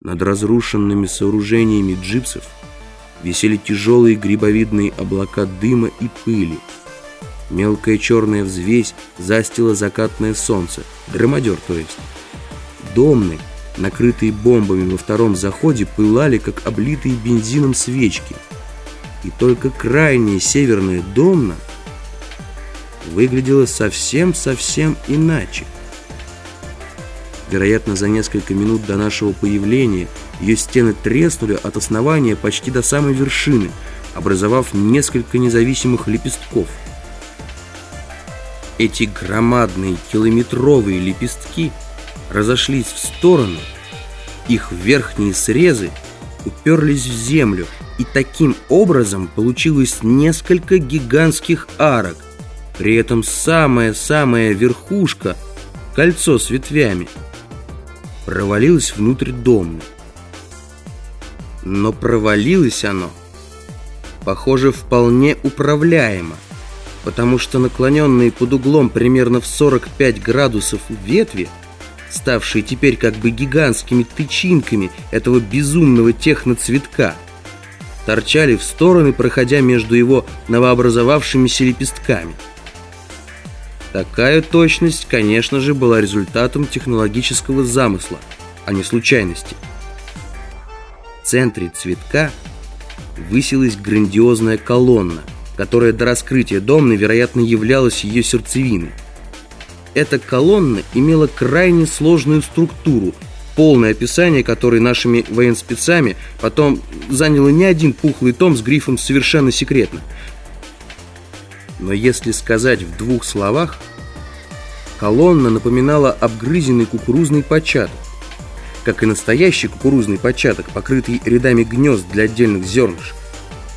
Над разрушенными сооружениями джипсов висели тяжелые грибовидные облака дыма и пыли. Мелкая черная взвесь застила закатное солнце, громадер то есть. Домны, накрытые бомбами во втором заходе, пылали, как облитые бензином свечки. И только крайняя северная домна выглядела совсем-совсем иначе. Вероятно, за несколько минут до нашего появления ее стены треснули от основания почти до самой вершины, образовав несколько независимых лепестков. Эти громадные километровые лепестки разошлись в стороны, их верхние срезы уперлись в землю, и таким образом получилось несколько гигантских арок. При этом самая-самая верхушка, кольцо с ветвями – провалилось внутрь дома. Но провалилось оно, похоже, вполне управляемо, потому что наклоненные под углом примерно в 45 градусов ветви, ставшие теперь как бы гигантскими тычинками этого безумного техноцветка, торчали в стороны, проходя между его новообразовавшимися лепестками – Такая точность, конечно же, была результатом технологического замысла, а не случайности. В центре цветка высилась грандиозная колонна, которая до раскрытия Домны, вероятно, являлась ее сердцевиной. Эта колонна имела крайне сложную структуру, полное описание которой нашими военспецами потом заняло не один пухлый том с грифом «Совершенно секретно». Но если сказать в двух словах, колонна напоминала обгрызенный кукурузный початок. Как и настоящий кукурузный початок, покрытый рядами гнезд для отдельных зернышек.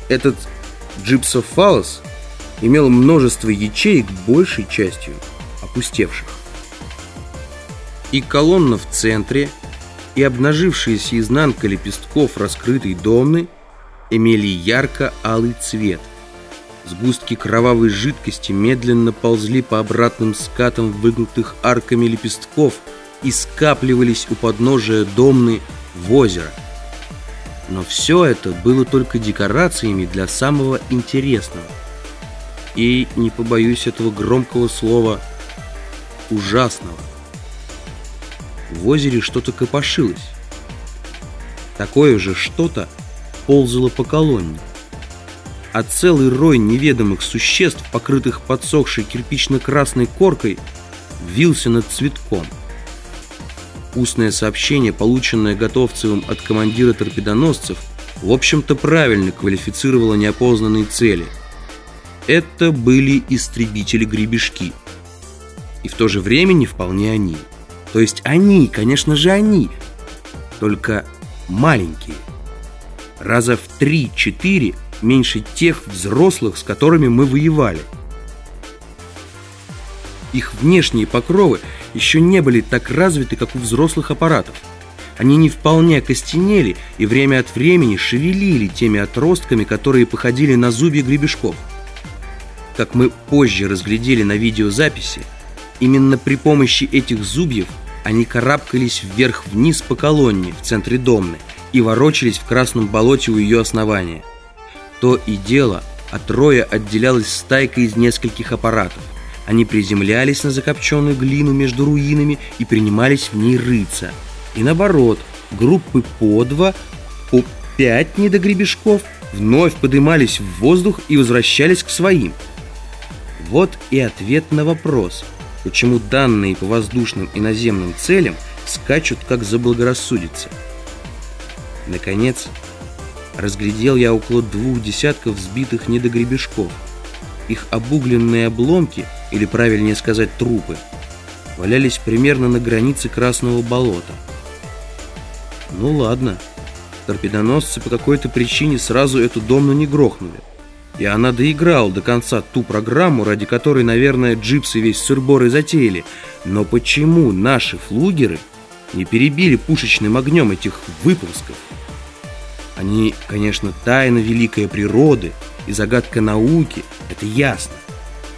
Этот джипсофалос имел множество ячеек, большей частью опустевших. И колонна в центре, и обнажившаяся изнанка лепестков раскрытой домны имели ярко-алый цвет. Сгустки кровавой жидкости медленно ползли по обратным скатам выгнутых арками лепестков и скапливались у подножия домны в озеро. Но все это было только декорациями для самого интересного. И, не побоюсь этого громкого слова, ужасного. В озере что-то копошилось. Такое же что-то ползало по колонне а целый рой неведомых существ, покрытых подсохшей кирпично-красной коркой, вился над цветком. Устное сообщение, полученное Готовцевым от командира торпедоносцев, в общем-то правильно квалифицировало неопознанные цели. Это были истребители-гребешки. И в то же время не вполне они. То есть они, конечно же они, только маленькие. Раза в 3-4 меньше тех взрослых, с которыми мы воевали. Их внешние покровы еще не были так развиты, как у взрослых аппаратов. Они не вполне окостенели и время от времени шевелили теми отростками, которые походили на зубья гребешков. Как мы позже разглядели на видеозаписи, именно при помощи этих зубьев они карабкались вверх-вниз по колонне в центре Домны и ворочались в красном болоте у ее основания. То и дело, от роя отделялась стайка из нескольких аппаратов. Они приземлялись на закопченную глину между руинами и принимались в ней рыться. И наоборот, группы по два, по пять недогребешков вновь поднимались в воздух и возвращались к своим. Вот и ответ на вопрос, почему данные по воздушным и наземным целям скачут как заблагорассудится. Наконец, разглядел я около двух десятков сбитых недогребешков. Их обугленные обломки, или правильнее сказать трупы, валялись примерно на границе Красного болота. Ну ладно, торпедоносцы по какой-то причине сразу эту домну не грохнули. И она доиграла до конца ту программу, ради которой, наверное, джипсы весь сырбор и затеяли. Но почему наши флугеры не перебили пушечным огнем этих выпусков? Они, конечно, тайна великой природы и загадка науки, это ясно.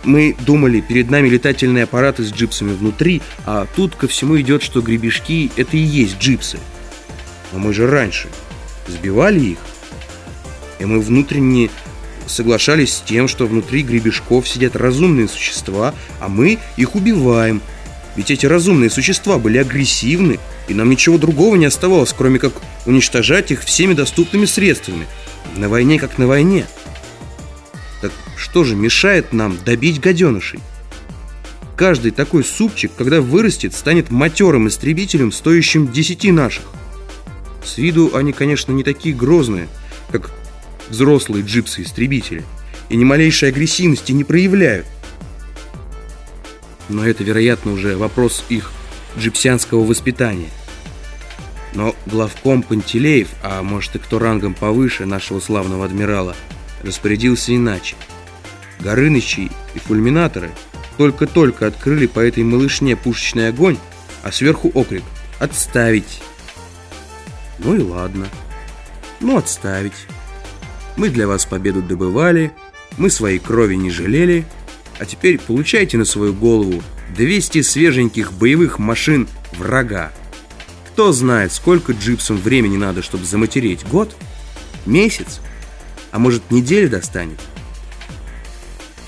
Мы думали, перед нами летательные аппараты с джипсами внутри, а тут ко всему идет, что гребешки – это и есть джипсы. Но мы же раньше сбивали их. И мы внутренне соглашались с тем, что внутри гребешков сидят разумные существа, а мы их убиваем. Ведь эти разумные существа были агрессивны, и нам ничего другого не оставалось, кроме как уничтожать их всеми доступными средствами. На войне как на войне. Так что же мешает нам добить гаденышей? Каждый такой супчик, когда вырастет, станет матерым истребителем, стоящим десяти наших. С виду они, конечно, не такие грозные, как взрослые джипсы-истребители, и ни малейшей агрессивности не проявляют. Но это, вероятно, уже вопрос их джипсианского воспитания. Но главком Пантелеев, а может и кто рангом повыше нашего славного адмирала, распорядился иначе. Горынычи и фульминаторы только-только открыли по этой малышне пушечный огонь, а сверху окрик «Отставить!». Ну и ладно. Ну, отставить. Мы для вас победу добывали, мы своей крови не жалели, а теперь получайте на свою голову 200 свеженьких боевых машин врага. Кто знает, сколько джипсам времени надо, чтобы заматереть? Год? Месяц? А может, неделя достанет?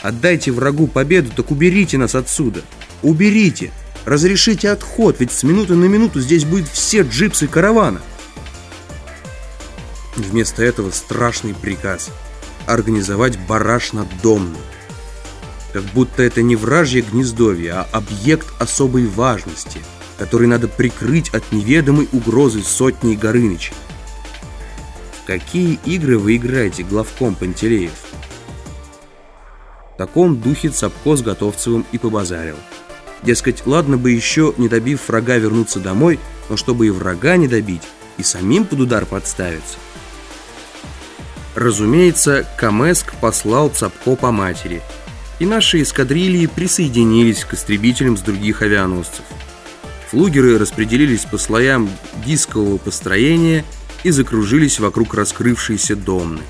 Отдайте врагу победу, так уберите нас отсюда. Уберите! Разрешите отход, ведь с минуты на минуту здесь будет все джипсы каравана. Вместо этого страшный приказ – организовать бараж над домом. Как будто это не вражье гнездовье, а объект особой важности, который надо прикрыть от неведомой угрозы сотни Горынычей. Какие игры вы играете, главком Пантелеев? В таком духе Цапко с Готовцевым и побазарил. Дескать, ладно бы еще, не добив врага, вернуться домой, но чтобы и врага не добить, и самим под удар подставиться. Разумеется, Камеск послал Цапко по матери, и наши эскадрильи присоединились к истребителям с других авианосцев. Флугеры распределились по слоям дискового построения и закружились вокруг раскрывшейся домны.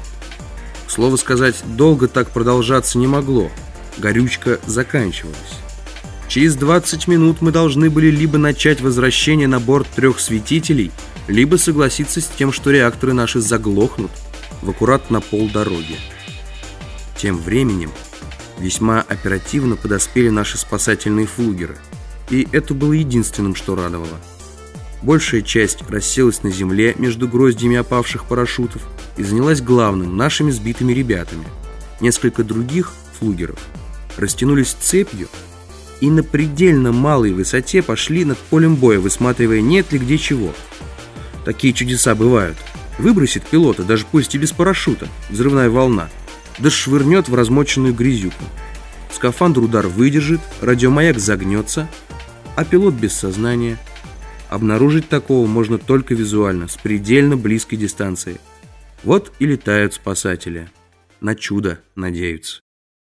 Слово сказать, долго так продолжаться не могло. Горючка заканчивалась. Через 20 минут мы должны были либо начать возвращение на борт трех светителей, либо согласиться с тем, что реакторы наши заглохнут в аккурат на полдороги. Тем временем весьма оперативно подоспели наши спасательные флугеры, и это было единственным, что радовало. Большая часть расселась на земле между гроздьями опавших парашютов и занялась главным, нашими сбитыми ребятами. Несколько других флугеров растянулись цепью и на предельно малой высоте пошли над полем боя, высматривая, нет ли где чего. Такие чудеса бывают – Выбросит пилота, даже пусть и без парашюта, взрывная волна, да швырнет в размоченную грязюку. Скафандр удар выдержит, радиомаяк загнется, а пилот без сознания. Обнаружить такого можно только визуально, с предельно близкой дистанции. Вот и летают спасатели. На чудо надеются.